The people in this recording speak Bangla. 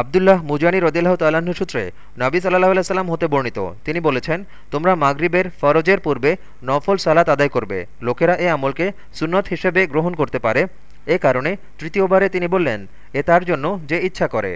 আবদুল্লাহ মুজানি রদিল্লাহ তাল্লাহ্ন সূত্রে নাবি সাল্লাহ সাল্লাম হতে বর্ণিত। তিনি বলেছেন, তোমরা মাগরিবের ফরজের পূর্বে নফল সালাত আদায় করবে। লোকেরা এ আমলকে সুন্নত হিসেবে গ্রহণ করতে পারে। এ কারণে তৃতীয়বারে তিনি বললেন, এ তার জন্য যে ইচ্ছা করে।